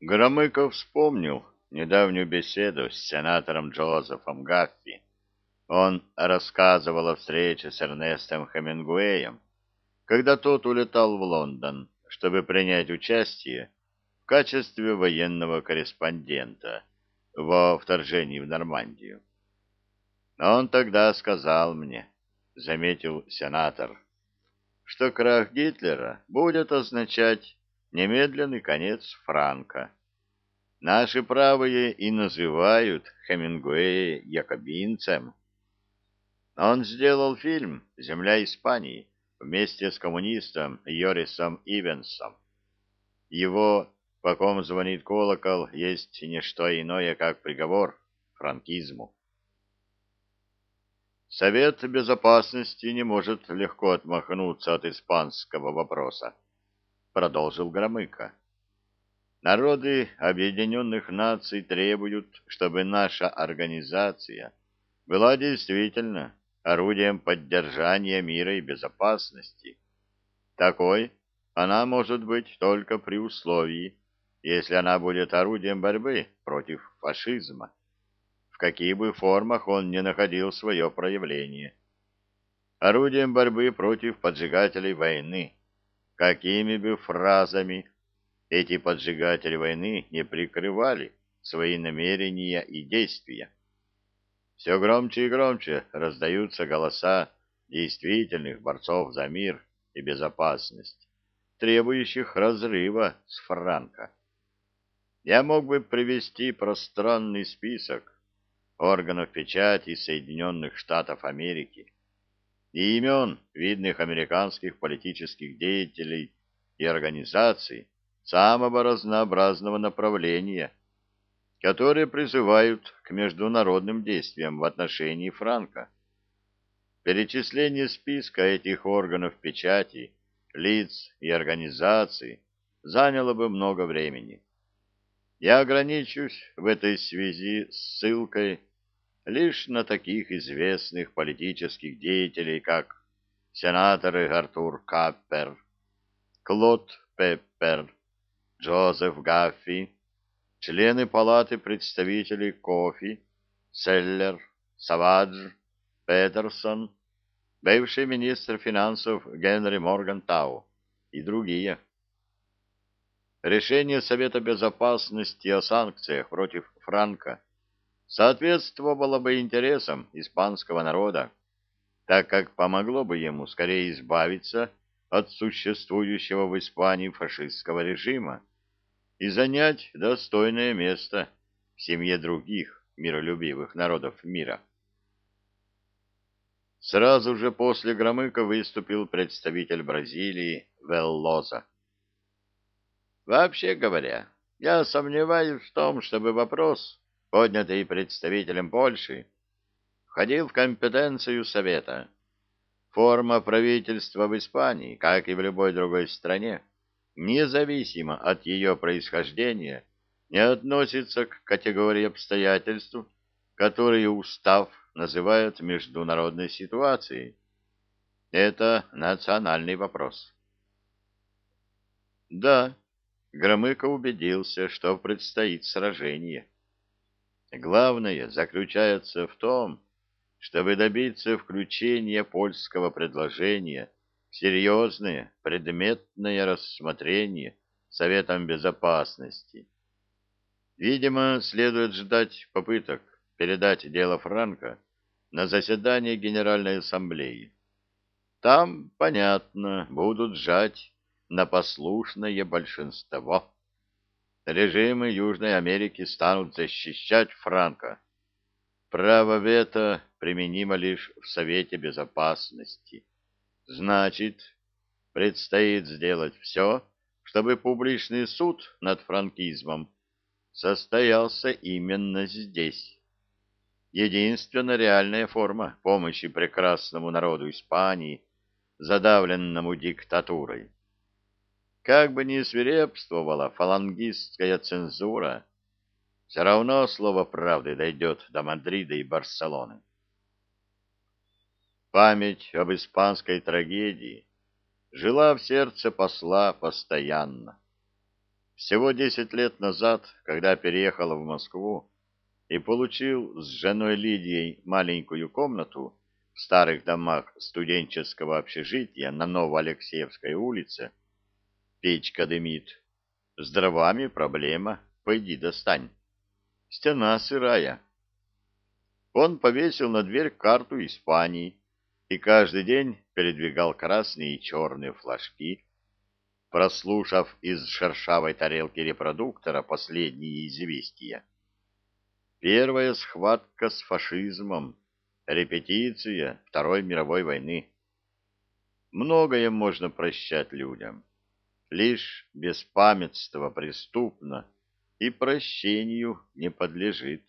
Громыков вспомнил недавнюю беседу с сенатором Джозефом Гаффи. Он рассказывал о встрече с Эрнестом Хемингуэем, когда тот улетал в Лондон, чтобы принять участие в качестве военного корреспондента во вторжении в Нормандию. Он тогда сказал мне, заметил сенатор, что крах Гитлера будет означать немедленный конец Франка. Наши правые и называют Хемингуэя якобинцем. Он сделал фильм «Земля Испании» вместе с коммунистом Йорисом Ивенсом. Его «По ком звонит колокол» есть не что иное, как приговор франкизму. Совет Безопасности не может легко отмахнуться от испанского вопроса, продолжил Громыко. Народы Объединенных Наций требуют, чтобы наша организация была действительно орудием поддержания мира и безопасности. Такой она может быть только при условии, если она будет орудием борьбы против фашизма, в каких бы формах он ни находил свое проявление. Орудием борьбы против поджигателей войны, какими бы фразами эти поджигатели войны не прикрывали свои намерения и действия. Все громче и громче раздаются голоса действительных борцов за мир и безопасность, требующих разрыва с Франко. Я мог бы привести пространный список органов печати Соединенных Штатов Америки и имен видных американских политических деятелей и организаций самого разнообразного направления – которые призывают к международным действиям в отношении Франка. Перечисление списка этих органов печати, лиц и организаций заняло бы много времени. Я ограничусь в этой связи ссылкой лишь на таких известных политических деятелей, как сенаторы Артур Каппер, Клод Пеппер, Джозеф Гаффи, члены Палаты представителей Кофи, Селлер, Савадж, Петерсон, бывший министр финансов Генри Моргантау и другие. Решение Совета Безопасности о санкциях против Франка соответствовало бы интересам испанского народа, так как помогло бы ему скорее избавиться от существующего в Испании фашистского режима и занять достойное место в семье других миролюбивых народов мира. Сразу же после Громыка выступил представитель Бразилии Веллоза. Вообще говоря, я сомневаюсь в том, чтобы вопрос, поднятый представителем Польши, входил в компетенцию Совета. Форма правительства в Испании, как и в любой другой стране, независимо от ее происхождения, не относится к категории обстоятельств, которые устав называют международной ситуацией. Это национальный вопрос. Да, Громыко убедился, что предстоит сражение. Главное заключается в том, чтобы добиться включения польского предложения серьезное предметное рассмотрение Советом Безопасности. Видимо, следует ждать попыток передать дело Франка на заседание Генеральной Ассамблеи. Там, понятно, будут сжать на послушное большинство. Режимы Южной Америки станут защищать Франка. Право вето применимо лишь в Совете Безопасности. Значит, предстоит сделать все, чтобы публичный суд над франкизмом состоялся именно здесь. Единственная реальная форма помощи прекрасному народу Испании, задавленному диктатурой. Как бы ни свирепствовала фалангистская цензура, все равно слово правды дойдет до Мадрида и Барселоны. Память об испанской трагедии жила в сердце посла постоянно. Всего десять лет назад, когда переехал в Москву и получил с женой Лидией маленькую комнату в старых домах студенческого общежития на Новоалексеевской улице, печка дымит, с дровами проблема, пойди достань. Стена сырая. Он повесил на дверь карту Испании и каждый день передвигал красные и черные флажки, прослушав из шершавой тарелки репродуктора последние известия. Первая схватка с фашизмом, репетиция Второй мировой войны. Многое можно прощать людям. Лишь беспамятство преступно и прощению не подлежит.